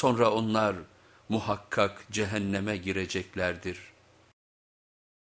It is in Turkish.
Sonra onlar muhakkak cehenneme gireceklerdir.